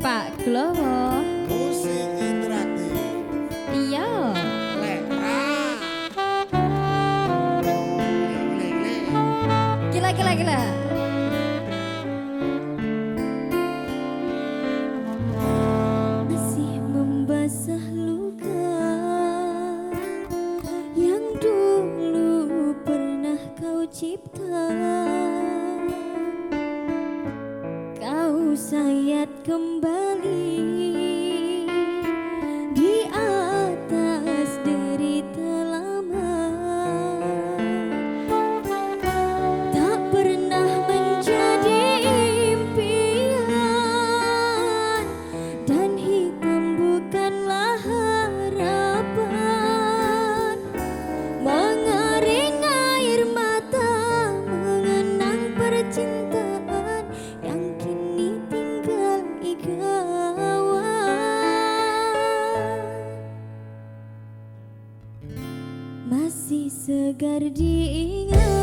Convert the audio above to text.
Pak Glowo. Musik iya. Gila gila gila. kembali. segar diingat.